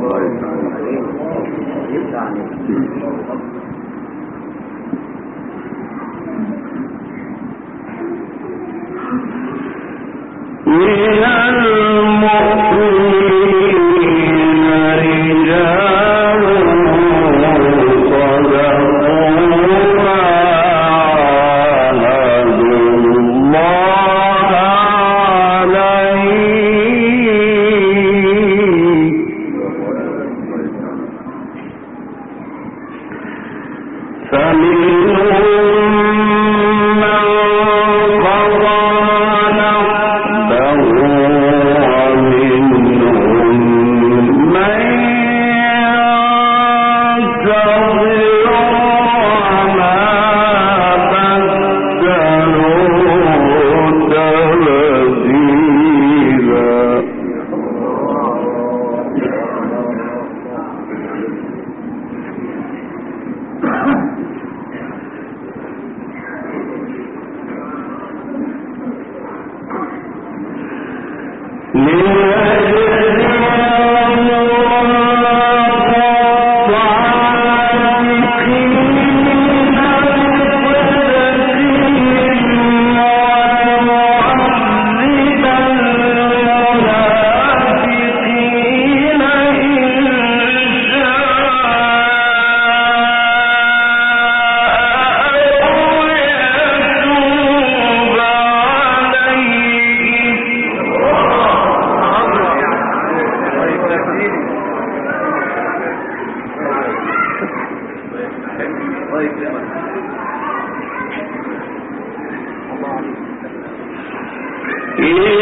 وتسليما من إيه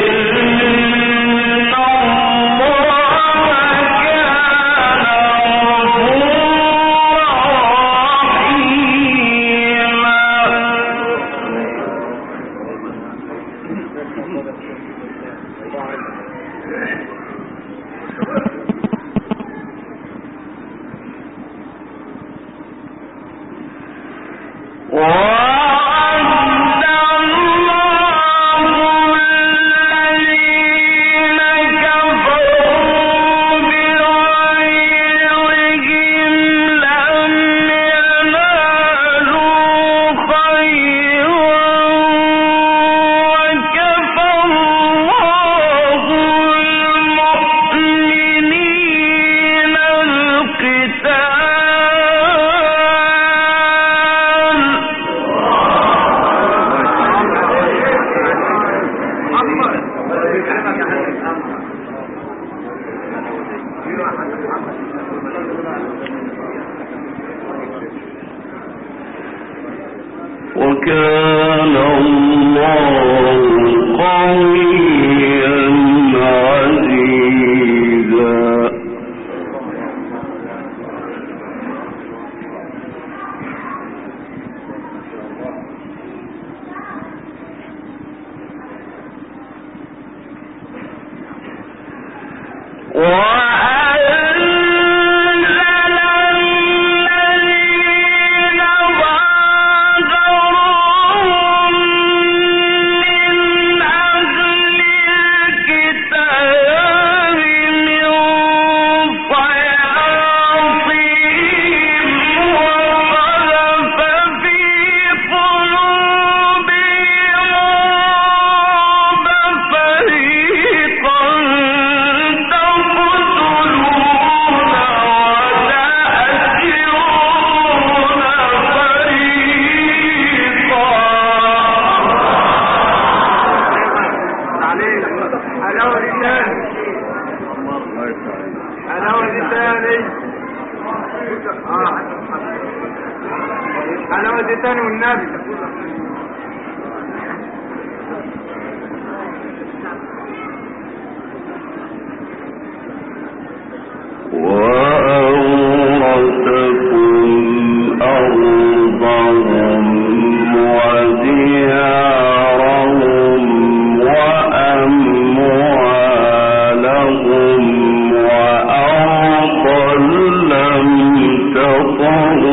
تطروها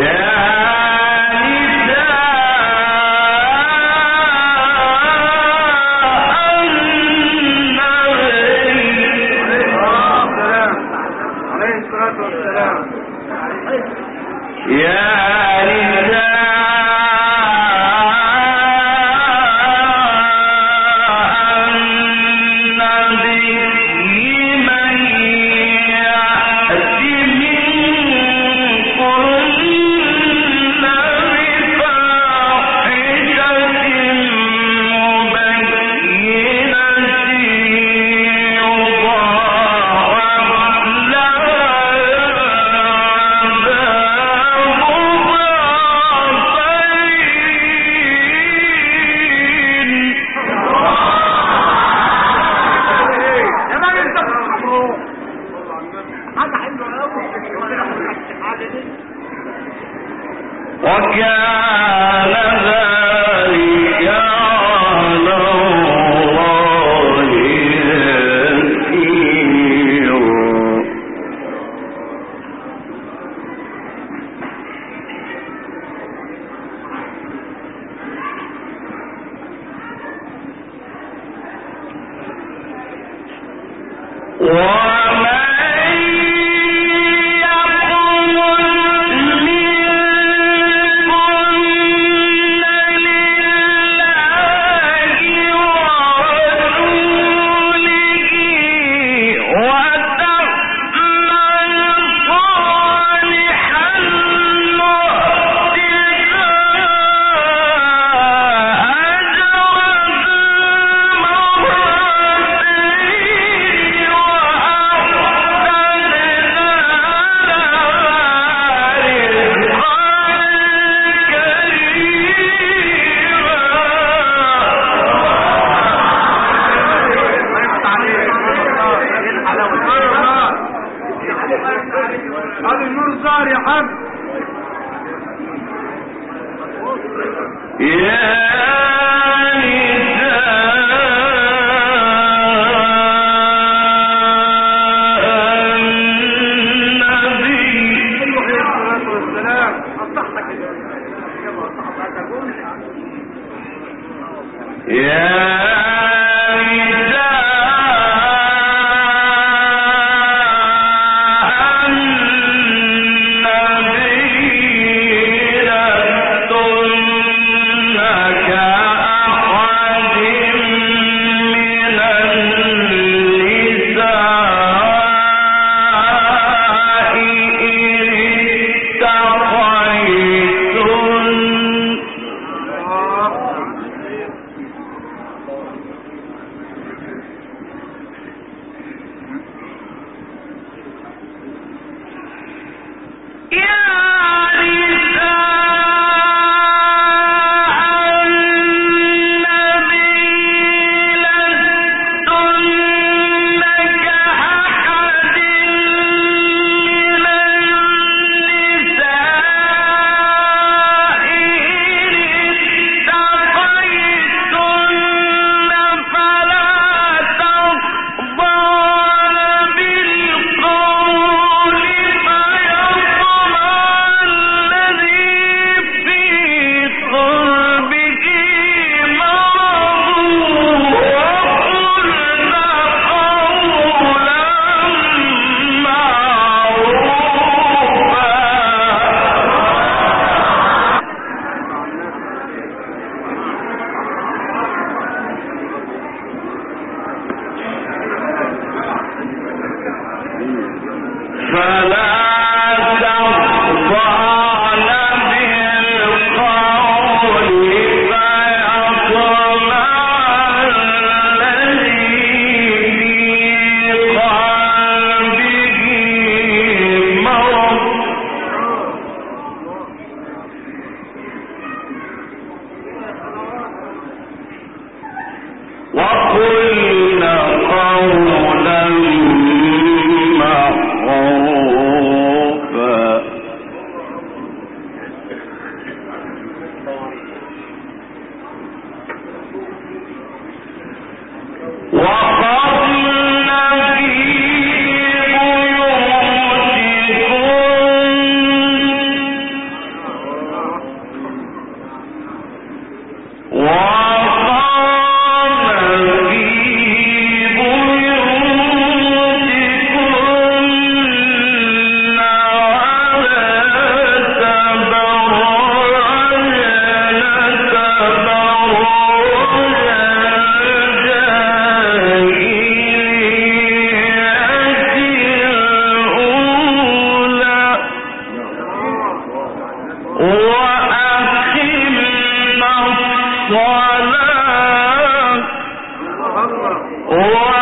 Yeah. ولا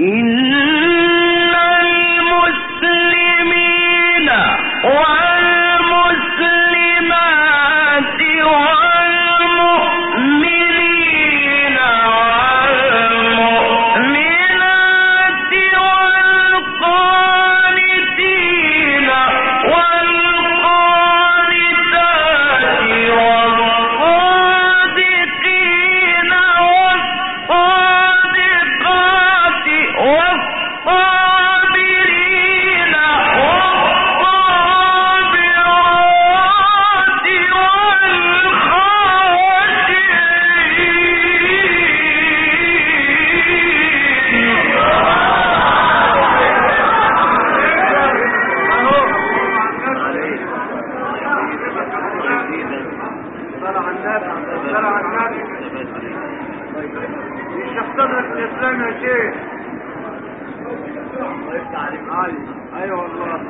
إِنَّ لنا شيء. طيب الله أيوه والله.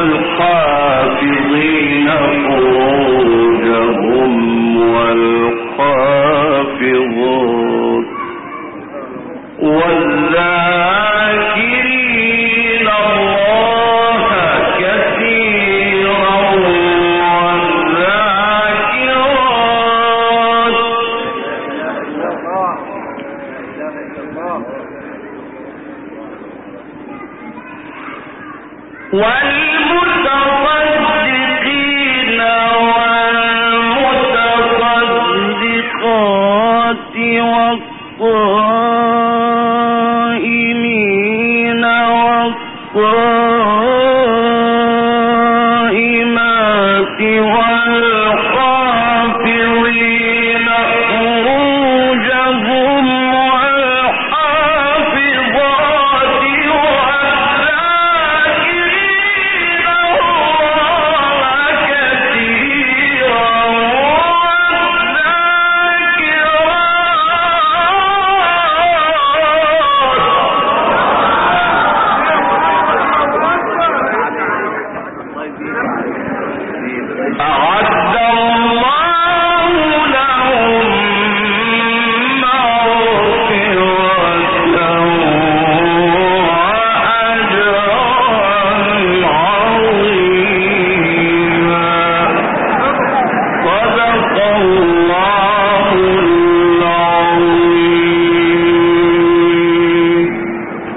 والحافظين